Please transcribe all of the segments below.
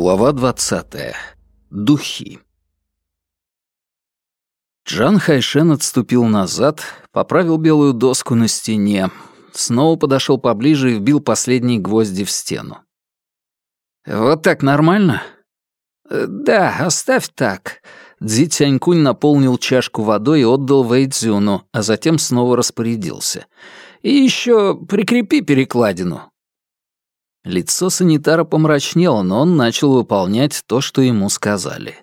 Глава двадцатая. Духи. Джан Хайшен отступил назад, поправил белую доску на стене, снова подошел поближе и вбил последние гвозди в стену. «Вот так нормально?» «Э, «Да, оставь так». Цзи Тянькунь наполнил чашку водой и отдал Вэйцзюну, а затем снова распорядился. «И еще прикрепи перекладину. Лицо санитара помрачнело, но он начал выполнять то, что ему сказали.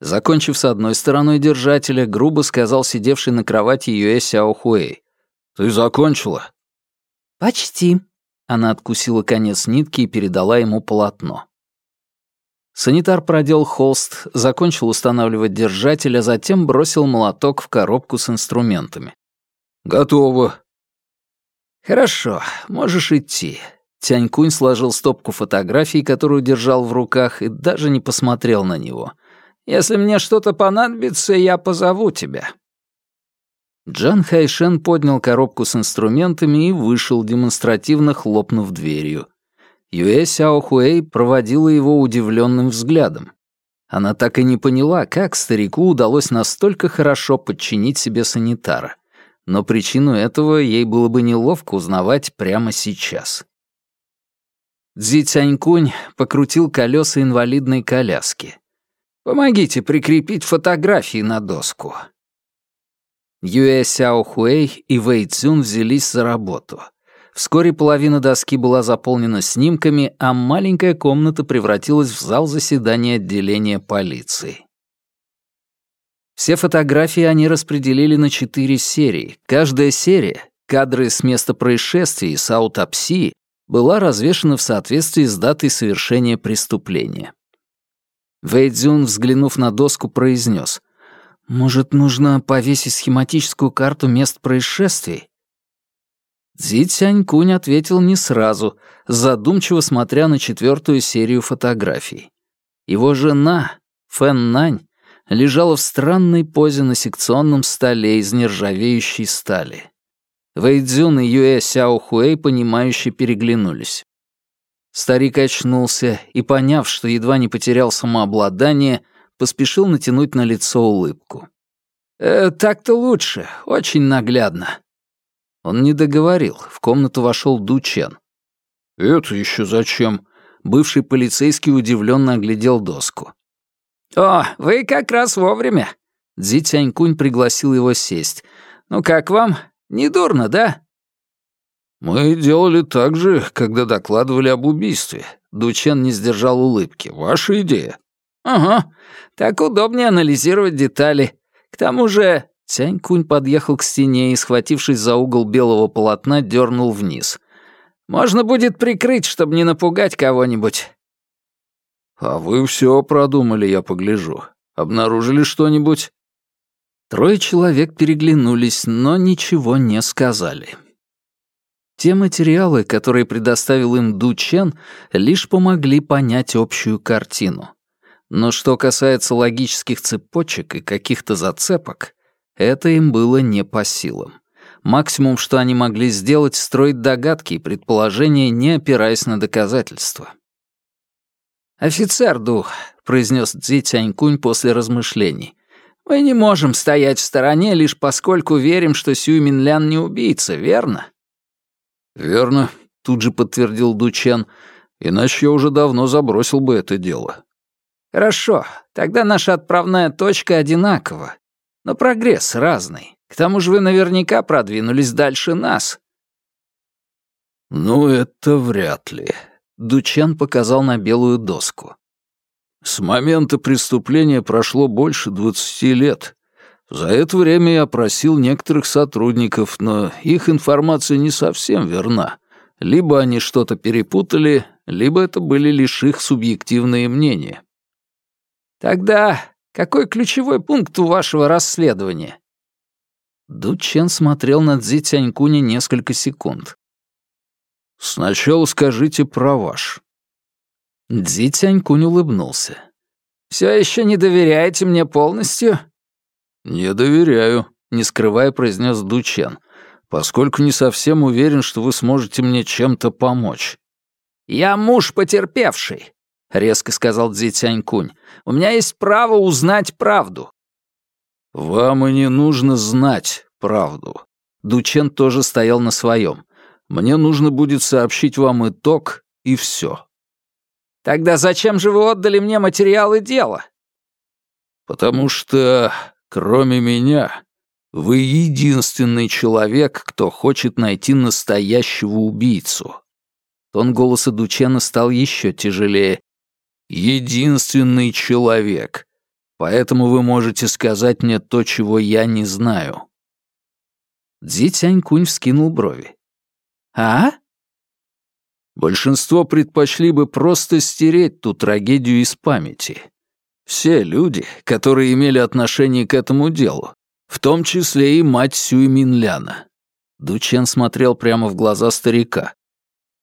Закончив с одной стороной держателя, грубо сказал сидевший на кровати Юэ Сяо Хуэй. «Ты закончила?» «Почти». Она откусила конец нитки и передала ему полотно. Санитар продел холст, закончил устанавливать держатель, а затем бросил молоток в коробку с инструментами. «Готово». «Хорошо, можешь идти. Тянькунь сложил стопку фотографий, которую держал в руках, и даже не посмотрел на него. «Если мне что-то понадобится, я позову тебя». Джан Хайшен поднял коробку с инструментами и вышел, демонстративно хлопнув дверью. Юэ Сяо Хуэй проводила его удивленным взглядом. Она так и не поняла, как старику удалось настолько хорошо подчинить себе санитара. Но причину этого ей было бы неловко узнавать прямо сейчас. Цзи Цянькунь покрутил колеса инвалидной коляски. «Помогите прикрепить фотографии на доску». Юэ Сяо Хуэй и Вэй Цзюн взялись за работу. Вскоре половина доски была заполнена снимками, а маленькая комната превратилась в зал заседания отделения полиции. Все фотографии они распределили на четыре серии. Каждая серия — кадры с места происшествия и с аутопсии была развешана в соответствии с датой совершения преступления. Вэйдзюн, взглянув на доску, произнес: «Может, нужно повесить схематическую карту мест происшествий?» Цзи Цянькунь ответил не сразу, задумчиво смотря на четвертую серию фотографий. Его жена, Фэн Нань, лежала в странной позе на секционном столе из нержавеющей стали. Вэйдзюн и Юэ Сяо Хуэй, понимающе переглянулись. Старик очнулся и, поняв, что едва не потерял самообладание, поспешил натянуть на лицо улыбку. «Э, «Так-то лучше, очень наглядно». Он не договорил, в комнату вошел Ду Чен. «Это еще зачем?» Бывший полицейский удивленно оглядел доску. «О, вы как раз вовремя!» Дзи Тянькунь пригласил его сесть. «Ну как вам? Недурно, да?» «Мы делали так же, когда докладывали об убийстве». Дучен не сдержал улыбки. «Ваша идея». «Ага, так удобнее анализировать детали. К тому же...» Тянь-Кунь подъехал к стене и, схватившись за угол белого полотна, дернул вниз. «Можно будет прикрыть, чтобы не напугать кого-нибудь». «А вы все продумали, я погляжу. Обнаружили что-нибудь?» Трое человек переглянулись, но ничего не сказали. Те материалы, которые предоставил им Ду Чен, лишь помогли понять общую картину. Но что касается логических цепочек и каких-то зацепок, это им было не по силам. Максимум, что они могли сделать, строить догадки и предположения, не опираясь на доказательства. «Офицер Ду», — произнес Цзи Тянькунь после размышлений, мы не можем стоять в стороне лишь поскольку верим, что Сюй Минлян не убийца, верно? Верно, тут же подтвердил Дучен, иначе я уже давно забросил бы это дело. Хорошо, тогда наша отправная точка одинакова, но прогресс разный. К тому же вы наверняка продвинулись дальше нас. Ну, это вряд ли. Дучен показал на белую доску. С момента преступления прошло больше двадцати лет. За это время я опросил некоторых сотрудников, но их информация не совсем верна. Либо они что-то перепутали, либо это были лишь их субъективные мнения. Тогда какой ключевой пункт у вашего расследования? Ду Чен смотрел на Цзи Тянькуня несколько секунд. «Сначала скажите про ваш. Дзи Тянькунь улыбнулся. «Все еще не доверяете мне полностью?» «Не доверяю», — не скрывая произнес Дучен, «поскольку не совсем уверен, что вы сможете мне чем-то помочь». «Я муж потерпевший. — резко сказал Цзи Цянькунь. «У меня есть право узнать правду». «Вам и не нужно знать правду». Дучен тоже стоял на своем. «Мне нужно будет сообщить вам итог, и все». «Тогда зачем же вы отдали мне материалы дела?» «Потому что, кроме меня, вы единственный человек, кто хочет найти настоящего убийцу». Тон голоса Дучена стал еще тяжелее, единственный человек. Поэтому вы можете сказать мне то, чего я не знаю». Дзи Тянькунь вскинул брови. «А?» Большинство предпочли бы просто стереть ту трагедию из памяти. Все люди, которые имели отношение к этому делу, в том числе и мать Сюй Минляна. Дучен смотрел прямо в глаза старика.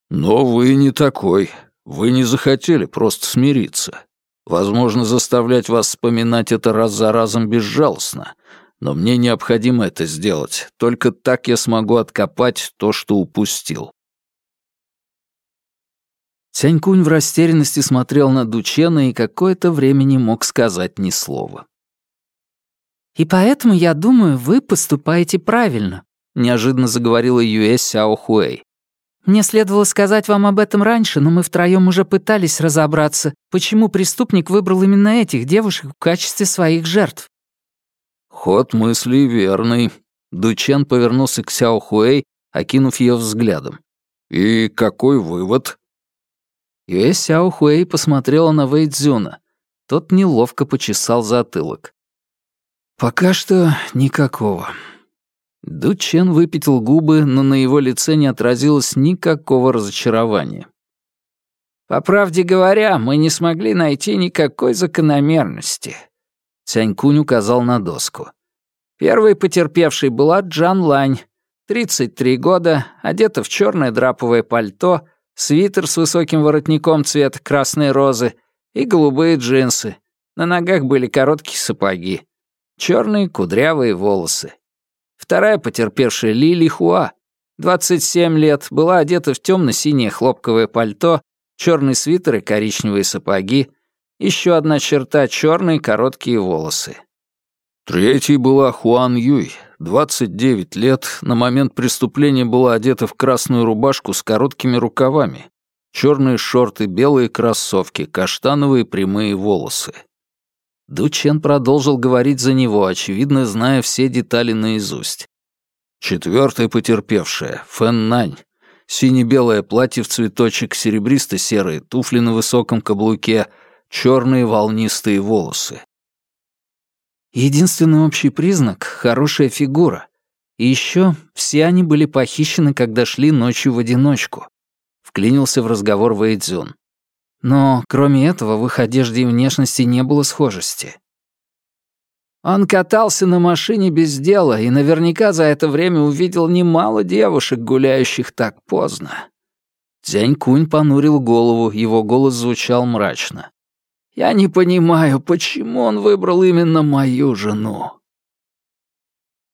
«Но вы не такой. Вы не захотели просто смириться. Возможно, заставлять вас вспоминать это раз за разом безжалостно, но мне необходимо это сделать. Только так я смогу откопать то, что упустил. Тянькунь в растерянности смотрел на Дучена и какое-то время не мог сказать ни слова. «И поэтому, я думаю, вы поступаете правильно», — неожиданно заговорила Юэ Сяо Хуэй. Мне следовало сказать вам об этом раньше, но мы втроем уже пытались разобраться, почему преступник выбрал именно этих девушек в качестве своих жертв. Ход мысли верный. Дучен повернулся к Сяо Хуэй, окинув ее взглядом. И какой вывод? Юэ Сяо Хуэй посмотрела на Вэй Цзюна. Тот неловко почесал затылок. «Пока что никакого. Ду Чен выпятил губы, но на его лице не отразилось никакого разочарования. «По правде говоря, мы не смогли найти никакой закономерности», — Цянькунь указал на доску. Первой потерпевшей была Джан Лань, 33 года, одета в черное драповое пальто, свитер с высоким воротником цвета красной розы и голубые джинсы. На ногах были короткие сапоги. Черные кудрявые волосы. Вторая потерпевшая Лили Хуа, 27 лет, была одета в темно-синее хлопковое пальто, черный свитер и коричневые сапоги. Еще одна черта — черные короткие волосы. Третьей была Хуан Юй, 29 лет, на момент преступления была одета в красную рубашку с короткими рукавами, черные шорты, белые кроссовки, каштановые прямые волосы. Дучен продолжил говорить за него, очевидно, зная все детали наизусть. Четвертая потерпевшая, Фэн Нань. Сине-белое платье в цветочек, серебристо-серые туфли на высоком каблуке, черные волнистые волосы. Единственный общий признак — хорошая фигура. И еще все они были похищены, когда шли ночью в одиночку. Вклинился в разговор Вэйдзюн. Но, кроме этого, в их одежде и внешности не было схожести. Он катался на машине без дела и наверняка за это время увидел немало девушек, гуляющих так поздно. Дзянь Кунь понурил голову, его голос звучал мрачно. «Я не понимаю, почему он выбрал именно мою жену?»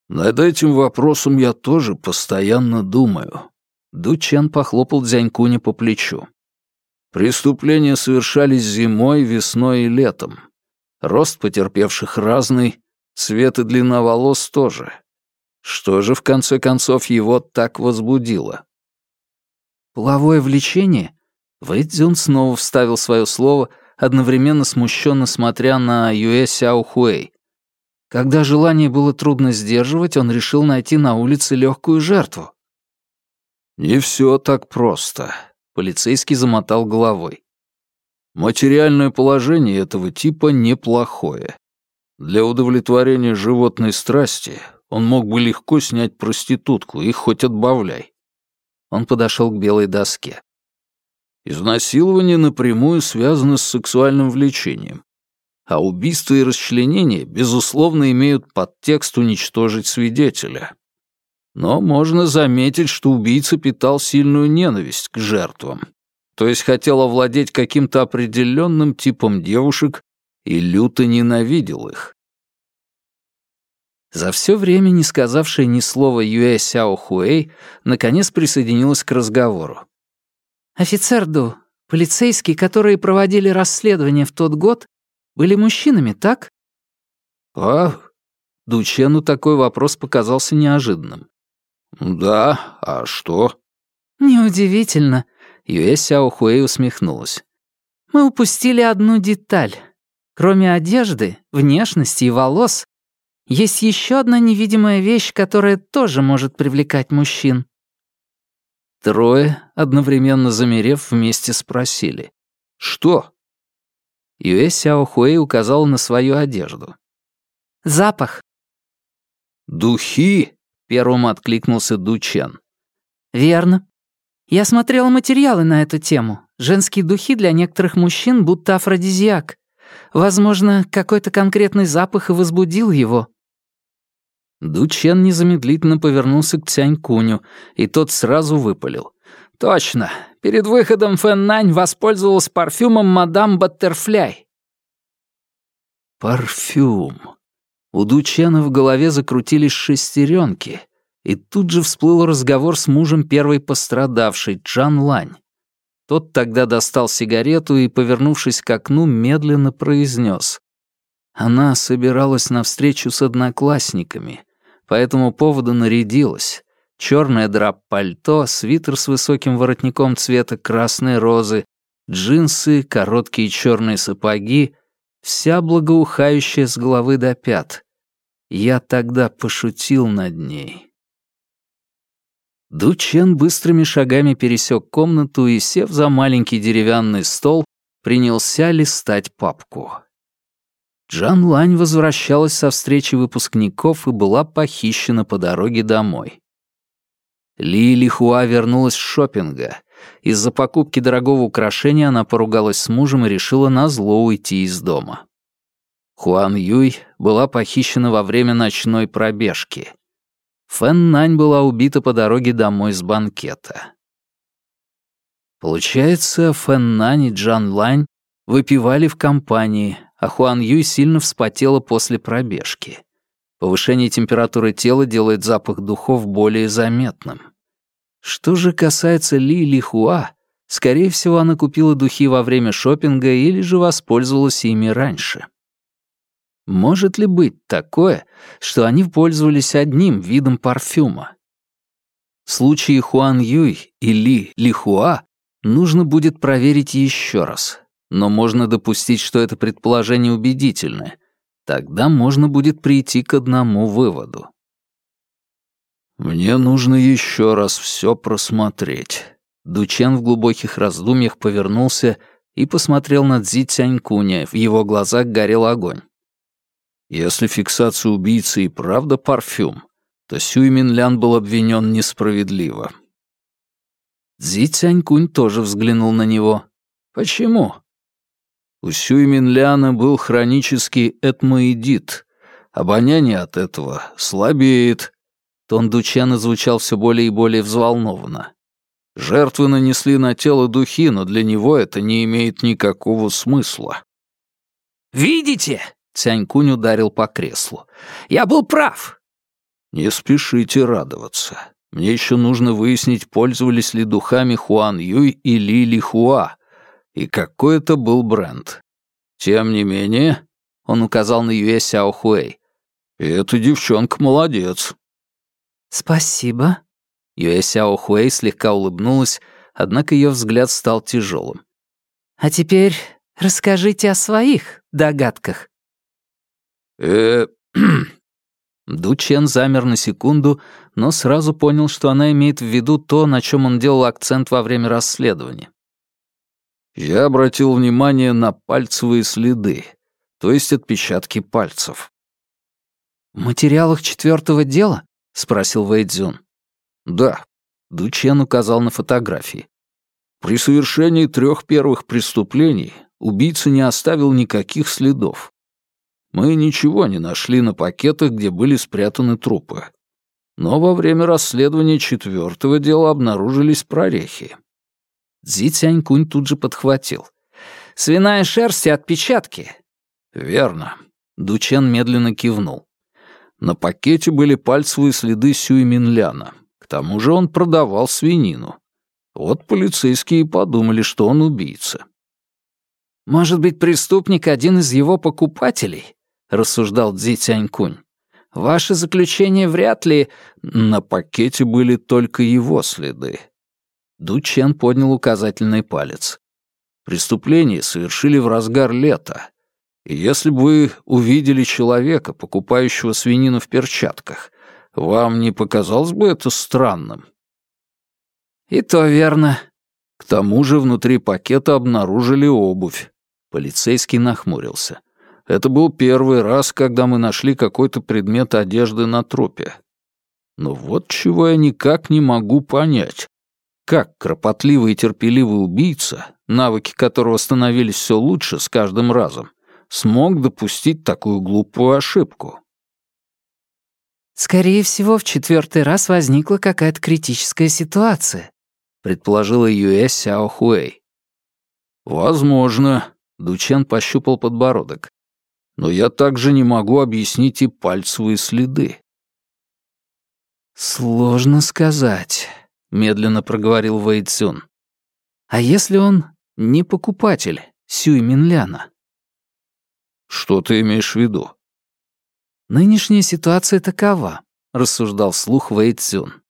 «Над этим вопросом я тоже постоянно думаю». Ду Чен похлопал Дзянь Куня по плечу. Преступления совершались зимой, весной и летом. Рост потерпевших разный, цвет и длина волос тоже. Что же, в конце концов, его так возбудило? «Половое влечение?» Вэйдзюн снова вставил свое слово, одновременно смущенно смотря на Юэ Сяо Хуэй. Когда желание было трудно сдерживать, он решил найти на улице легкую жертву. «Не все так просто», Полицейский замотал головой. Материальное положение этого типа неплохое. Для удовлетворения животной страсти он мог бы легко снять проститутку, их хоть отбавляй. Он подошел к белой доске. Изнасилование напрямую связано с сексуальным влечением. А убийство и расчленение, безусловно, имеют подтекст уничтожить свидетеля. Но можно заметить, что убийца питал сильную ненависть к жертвам. То есть хотел овладеть каким-то определенным типом девушек и люто ненавидел их. За все время не сказавшая ни слова Юэ Сяо Хуэй наконец присоединилась к разговору. «Офицер Ду, Полицейские, которые проводили расследование в тот год, были мужчинами, так?» «А?» Дучену такой вопрос показался неожиданным. «Да, а что?» «Неудивительно», — Юэ Сяо Хуэй усмехнулась. «Мы упустили одну деталь. Кроме одежды, внешности и волос, есть еще одна невидимая вещь, которая тоже может привлекать мужчин». Трое, одновременно замерев, вместе спросили. «Что?» Юэ Сяо Хуэй указал на свою одежду. «Запах». «Духи?» — первым откликнулся Ду Чен. «Верно. Я смотрела материалы на эту тему. Женские духи для некоторых мужчин будто афродизиак. Возможно, какой-то конкретный запах и возбудил его». Ду Чен незамедлительно повернулся к Цянь Куню, и тот сразу выпалил. «Точно. Перед выходом Фэн Нань воспользовалась парфюмом мадам Баттерфляй». «Парфюм». У Ду Чена в голове закрутились шестеренки, и тут же всплыл разговор с мужем первой пострадавшей, Джан Лань. Тот тогда достал сигарету и, повернувшись к окну, медленно произнес. Она собиралась на встречу с одноклассниками, по этому поводу нарядилась. Черное драп-пальто, свитер с высоким воротником цвета красной розы, джинсы, короткие черные сапоги, вся благоухающая с головы до пят. Я тогда пошутил над ней. Ду Чен быстрыми шагами пересек комнату и, сев за маленький деревянный стол, принялся листать папку. Джан Лань возвращалась со встречи выпускников и была похищена по дороге домой. Ли Лихуа вернулась с шопинга. Из-за покупки дорогого украшения она поругалась с мужем и решила назло уйти из дома. Хуан Юй была похищена во время ночной пробежки. Фэн Нань была убита по дороге домой с банкета. Получается, Фэн Нань и Джан Лань выпивали в компании, а Хуан Юй сильно вспотела после пробежки. Повышение температуры тела делает запах духов более заметным. Что же касается Ли Лихуа, скорее всего, она купила духи во время шопинга или же воспользовалась ими раньше. Может ли быть такое, что они пользовались одним видом парфюма? В случае Хуан Юй и Ли Лихуа нужно будет проверить еще раз, но можно допустить, что это предположение убедительное. Тогда можно будет прийти к одному выводу. «Мне нужно еще раз все просмотреть». Дучен в глубоких раздумьях повернулся и посмотрел на Цзи Цянькуня, в его глазах горел огонь. Если фиксация убийцы и правда парфюм, то Сюй Минлян был обвинен несправедливо. Цзи Цянькунь тоже взглянул на него. Почему? У Сюй Минляна был хронический этмоидит. Обоняние от этого слабеет. Тон Дучана звучал все более и более взволнованно. Жертвы нанесли на тело духи, но для него это не имеет никакого смысла. «Видите?» Цянькунь ударил по креслу. «Я был прав!» «Не спешите радоваться. Мне еще нужно выяснить, пользовались ли духами Хуан Юй и Ли Ли Хуа, и какой это был бренд. Тем не менее, он указал на Юэ Сяо Хуэй. «Эта девчонка молодец». «Спасибо». Юэ Сяо Хуэй слегка улыбнулась, однако ее взгляд стал тяжелым. «А теперь расскажите о своих догадках» э Ду Чен замер на секунду, но сразу понял, что она имеет в виду то, на чем он делал акцент во время расследования. Я обратил внимание на пальцевые следы, то есть отпечатки пальцев. «В материалах четвертого дела?» — спросил Вэйдзюн. «Да», — Ду Чен указал на фотографии. «При совершении трех первых преступлений убийца не оставил никаких следов. Мы ничего не нашли на пакетах, где были спрятаны трупы. Но во время расследования четвертого дела обнаружились прорехи. Цзи Цянькунь тут же подхватил. «Свиная шерсть и отпечатки». «Верно». Дучен медленно кивнул. На пакете были пальцевые следы Сюй Минляна. К тому же он продавал свинину. Вот полицейские подумали, что он убийца. «Может быть, преступник один из его покупателей?» — рассуждал Цзи Цянькунь. «Ваше заключение вряд ли...» На пакете были только его следы. Ду Чен поднял указательный палец. Преступление совершили в разгар лета. И если бы вы увидели человека, покупающего свинину в перчатках, вам не показалось бы это странным? И то верно. К тому же внутри пакета обнаружили обувь. Полицейский нахмурился. Это был первый раз, когда мы нашли какой-то предмет одежды на трупе. Но вот чего я никак не могу понять. Как кропотливый и терпеливый убийца, навыки которого становились все лучше с каждым разом, смог допустить такую глупую ошибку? «Скорее всего, в четвертый раз возникла какая-то критическая ситуация», предположила Юэ Сяо Хуэй. «Возможно», — Дучен пощупал подбородок но я также не могу объяснить и пальцевые следы. «Сложно сказать», — медленно проговорил Вэйцзюн. «А если он не покупатель Сюй Минляна?» «Что ты имеешь в виду?» «Нынешняя ситуация такова», — рассуждал вслух Вэйцзюн.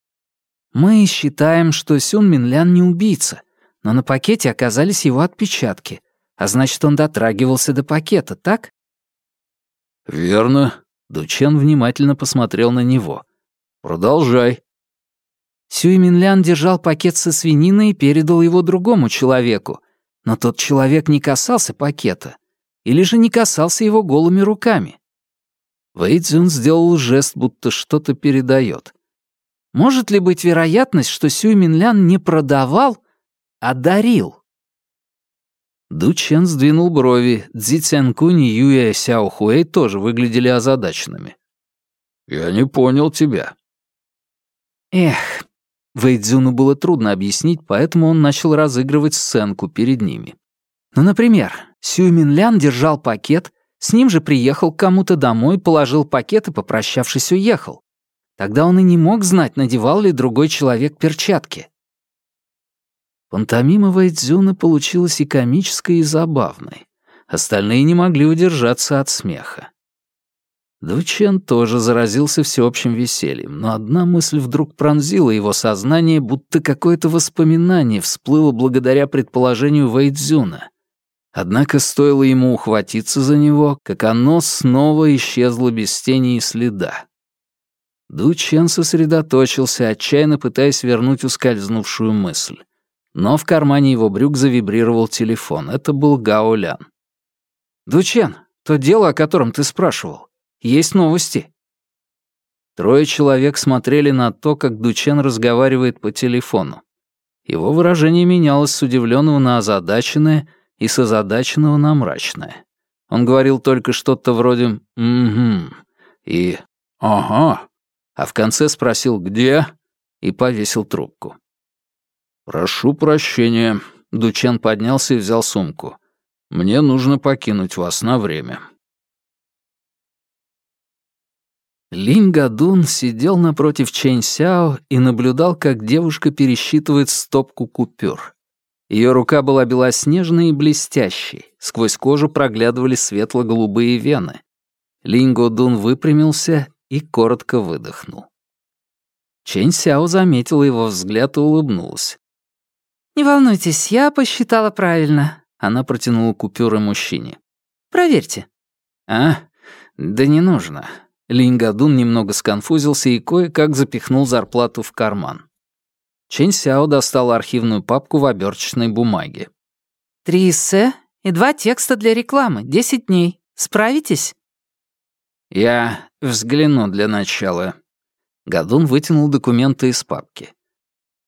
«Мы считаем, что Сюн Минлян не убийца, но на пакете оказались его отпечатки, а значит, он дотрагивался до пакета, так? «Верно». Дучен внимательно посмотрел на него. «Продолжай». Сюй Минлян держал пакет со свининой и передал его другому человеку, но тот человек не касался пакета, или же не касался его голыми руками. Вэйцзюн сделал жест, будто что-то передает. Может ли быть вероятность, что Сюй Минлян не продавал, а дарил? Ду Чен сдвинул брови, Цзи Цянкунь и Юя Сяо Хуэй тоже выглядели озадаченными. «Я не понял тебя». Эх, Вэйдзюну было трудно объяснить, поэтому он начал разыгрывать сценку перед ними. Ну, например, Сюй Минлян держал пакет, с ним же приехал к кому-то домой, положил пакет и, попрощавшись, уехал. Тогда он и не мог знать, надевал ли другой человек перчатки. Пантомима Вайдзюна получилась и комической, и забавной. Остальные не могли удержаться от смеха. Дучен тоже заразился всеобщим весельем, но одна мысль вдруг пронзила его сознание, будто какое-то воспоминание всплыло благодаря предположению Вэйдзюна. Однако стоило ему ухватиться за него, как оно снова исчезло без тени и следа. Дучен сосредоточился, отчаянно пытаясь вернуть ускользнувшую мысль. Но в кармане его брюк завибрировал телефон. Это был Гао Лян. «Дучен, то дело, о котором ты спрашивал. Есть новости?» Трое человек смотрели на то, как Дучен разговаривает по телефону. Его выражение менялось с удивленного на озадаченное и с озадаченного на мрачное. Он говорил только что-то вроде «угу» и «ага», а в конце спросил «где?» и повесил трубку. «Прошу прощения». Дучен поднялся и взял сумку. «Мне нужно покинуть вас на время». Линь Гадун сидел напротив Чэнь Сяо и наблюдал, как девушка пересчитывает стопку купюр. Ее рука была белоснежной и блестящей, сквозь кожу проглядывали светло-голубые вены. Линь Гадун выпрямился и коротко выдохнул. Чэнь Сяо заметила его взгляд и улыбнулась. «Не волнуйтесь, я посчитала правильно». Она протянула купюры мужчине. «Проверьте». «А? Да не нужно». Лингадун немного сконфузился и кое-как запихнул зарплату в карман. Чэнь Сяо достал архивную папку в оберточной бумаге. «Три эссе и два текста для рекламы. Десять дней. Справитесь?» «Я взгляну для начала». Гадун вытянул документы из папки.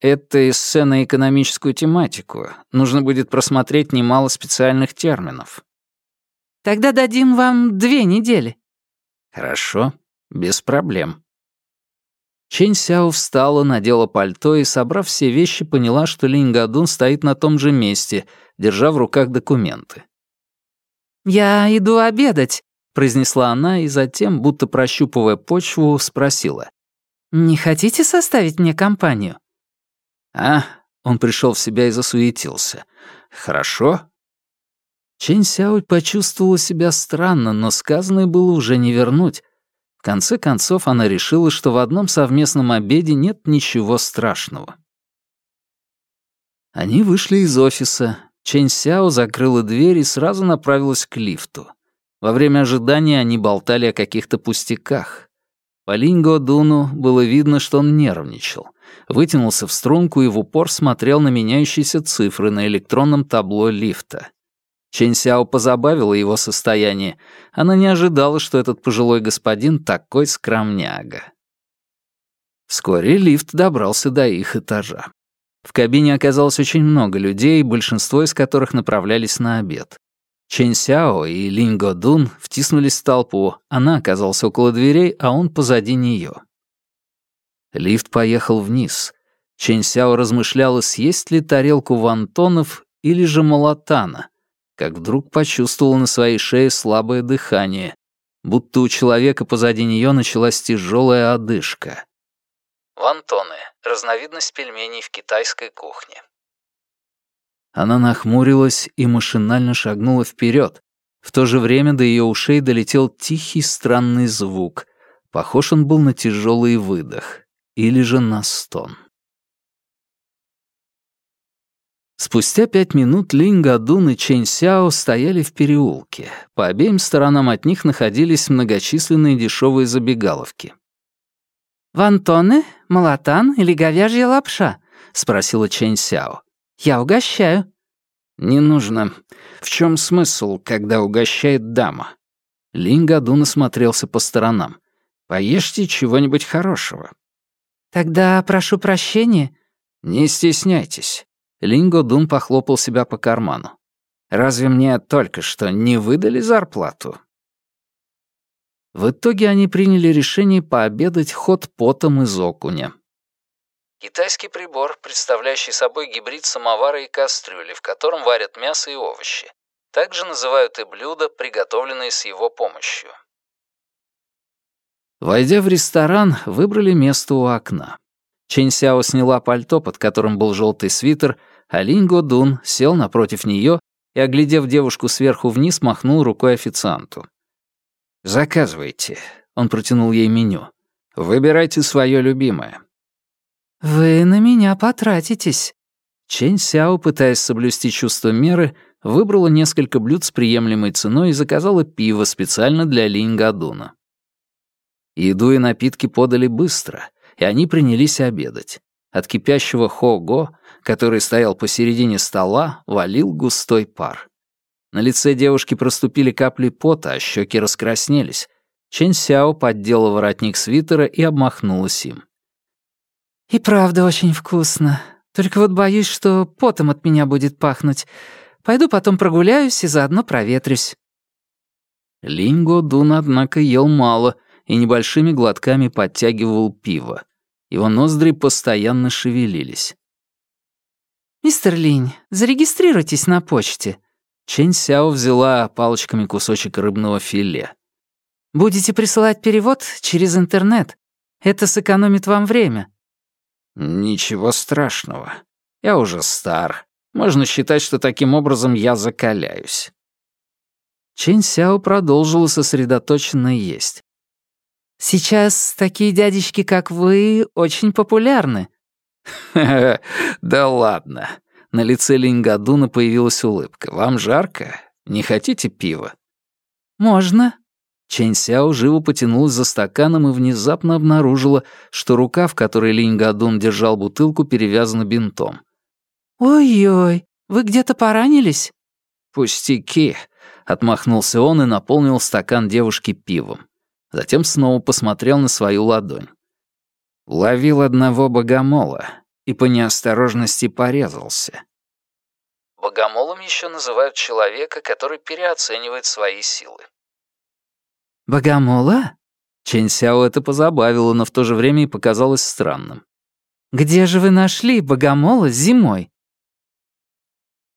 Это эссе на экономическую тематику. Нужно будет просмотреть немало специальных терминов. Тогда дадим вам две недели. Хорошо, без проблем. Чэнь Сяо встала, надела пальто и, собрав все вещи, поняла, что Линь Гадун стоит на том же месте, держа в руках документы. «Я иду обедать», — произнесла она и затем, будто прощупывая почву, спросила. «Не хотите составить мне компанию?» «А, Он пришел в себя и засуетился. «Хорошо?» Чэнь Сяо почувствовала себя странно, но сказанное было уже не вернуть. В конце концов, она решила, что в одном совместном обеде нет ничего страшного. Они вышли из офиса. Чэнь Сяо закрыла дверь и сразу направилась к лифту. Во время ожидания они болтали о каких-то пустяках. По Линго Дуну было видно, что он нервничал. Вытянулся в струнку и в упор смотрел на меняющиеся цифры на электронном табло лифта. Чэнь Сяо позабавила его состояние. Она не ожидала, что этот пожилой господин такой скромняга. Вскоре лифт добрался до их этажа. В кабине оказалось очень много людей, большинство из которых направлялись на обед. Чэнь Сяо и Линь Го Дун втиснулись в толпу, она оказалась около дверей, а он позади нее. Лифт поехал вниз. Чэнь Сяо размышляла, съесть ли тарелку вантонов или же молотана, как вдруг почувствовала на своей шее слабое дыхание, будто у человека позади нее началась тяжелая одышка. Вантоны — разновидность пельменей в китайской кухне. Она нахмурилась и машинально шагнула вперед. В то же время до ее ушей долетел тихий странный звук. Похож он был на тяжелый выдох или же на стон. Спустя пять минут Линь Гадун и Чэнь Сяо стояли в переулке. По обеим сторонам от них находились многочисленные дешевые забегаловки. «Вантоны, молотан или говяжья лапша?» — спросила Чэнь Сяо. «Я угощаю». «Не нужно. В чем смысл, когда угощает дама?» Линь Гадун осмотрелся по сторонам. «Поешьте чего-нибудь хорошего». «Тогда прошу прощения». «Не стесняйтесь. Линго Дун похлопал себя по карману. «Разве мне только что не выдали зарплату?» В итоге они приняли решение пообедать хот-потом из окуня. Китайский прибор, представляющий собой гибрид самовара и кастрюли, в котором варят мясо и овощи. Также называют и блюда, приготовленные с его помощью. Войдя в ресторан, выбрали место у окна. Чэнь Сяо сняла пальто, под которым был желтый свитер, а Линь Го Дун сел напротив нее и, оглядев девушку сверху вниз, махнул рукой официанту. «Заказывайте», — он протянул ей меню. «Выбирайте свое любимое». «Вы на меня потратитесь». Чэнь Сяо, пытаясь соблюсти чувство меры, выбрала несколько блюд с приемлемой ценой и заказала пиво специально для Линь Гадуна. Еду и напитки подали быстро, и они принялись обедать. От кипящего хо-го, который стоял посередине стола, валил густой пар. На лице девушки проступили капли пота, а щеки раскраснелись. Чэнь Сяо поддела воротник свитера и обмахнулась им. «И правда очень вкусно. Только вот боюсь, что потом от меня будет пахнуть. Пойду потом прогуляюсь и заодно проветрюсь». Линго Дун, однако, ел мало и небольшими глотками подтягивал пиво. Его ноздри постоянно шевелились. «Мистер Линь, зарегистрируйтесь на почте». Чэнь Сяо взяла палочками кусочек рыбного филе. «Будете присылать перевод через интернет. Это сэкономит вам время». «Ничего страшного. Я уже стар. Можно считать, что таким образом я закаляюсь». Чэнь Сяо продолжила сосредоточенно есть. Сейчас такие дядечки, как вы, очень популярны». да ладно». На лице Лингадуна появилась улыбка. «Вам жарко? Не хотите пива?» «Можно». Чэнь Сяо живо потянулась за стаканом и внезапно обнаружила, что рука, в которой Линь-Гадун держал бутылку, перевязана бинтом. «Ой-ой, вы где-то поранились?» «Пустяки», — отмахнулся он и наполнил стакан девушки пивом. Затем снова посмотрел на свою ладонь. Ловил одного богомола и по неосторожности порезался. Богомолом еще называют человека, который переоценивает свои силы. «Богомола?» Чэнь Сяо это позабавило, но в то же время и показалось странным. «Где же вы нашли богомола зимой?»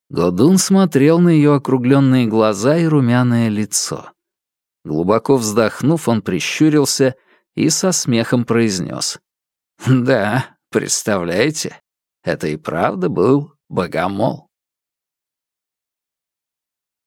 Годун смотрел на ее округленные глаза и румяное лицо. Глубоко вздохнув, он прищурился и со смехом произнес. «Да, представляете? Это и правда был богомол.